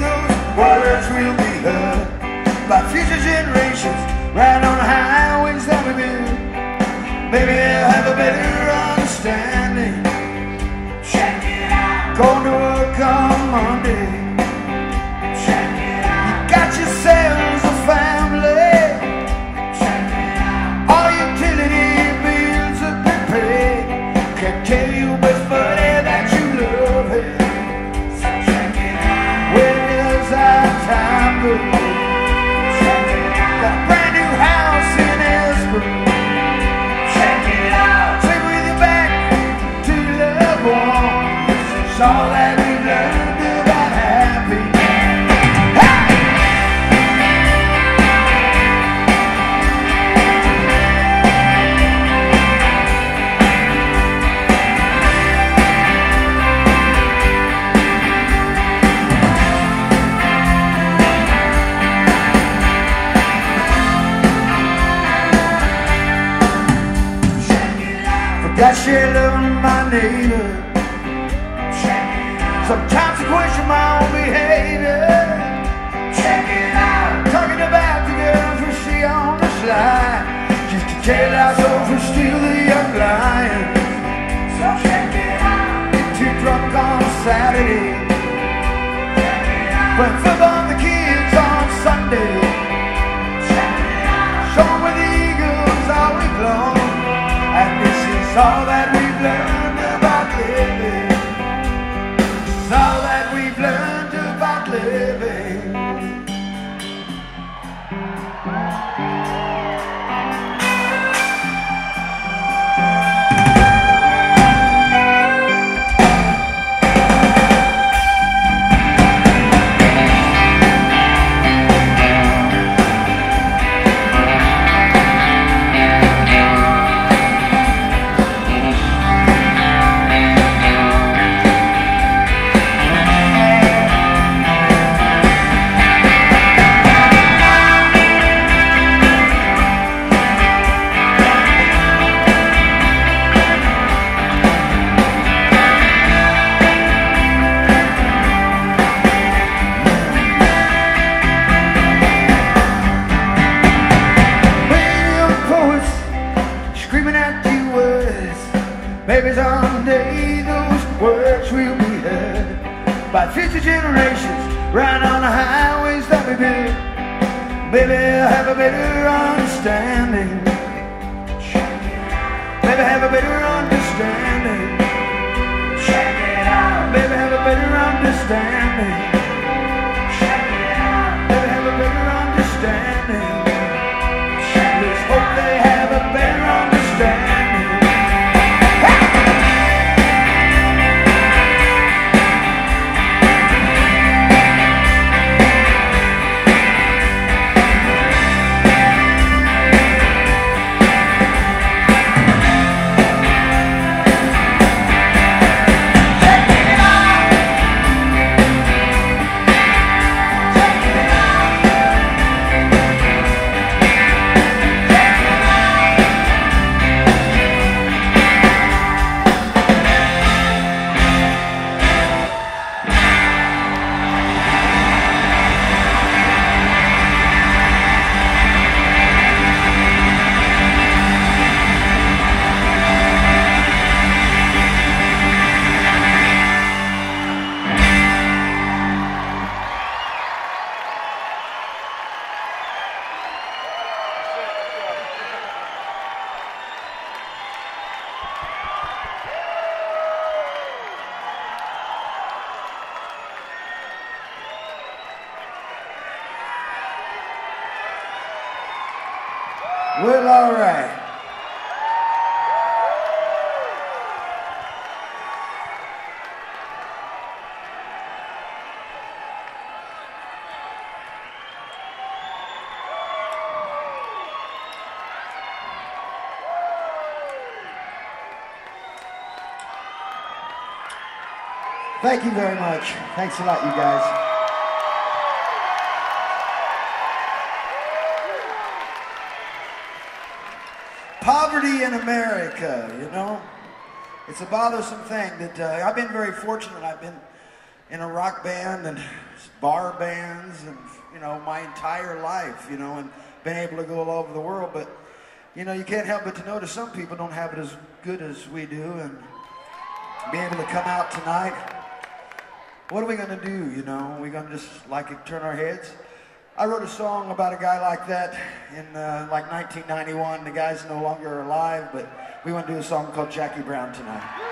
those words will be heard by future generations right on the highways that we build. Baby, that she loving my neighbor. Sometimes I question my own behavior. Check it out. Talking about the girls we see on the slide. Just to tell our we're still the young lion. So check it out. Get too drunk on Saturday. When football the kids on Sunday. Check it Show 'em where the Eagles all week long. And this is all that someday those words will be heard by future generations right on the highways that we build. Maybe they'll have a better understanding. Maybe have a better understanding. Check it out. Maybe have a better understanding. Check it out. Maybe have a better understanding. Well, all right. Thank you very much. Thanks a lot, you guys. In America, you know, it's a bothersome thing that uh, I've been very fortunate. I've been in a rock band and bar bands and, you know, my entire life, you know, and been able to go all over the world. But, you know, you can't help but to notice some people don't have it as good as we do. And be able to come out tonight, what are we going to do, you know? Are we going to just, like, turn our heads? I wrote a song about a guy like that in uh, like 1991. The guy's no longer alive, but we want to do a song called Jackie Brown tonight.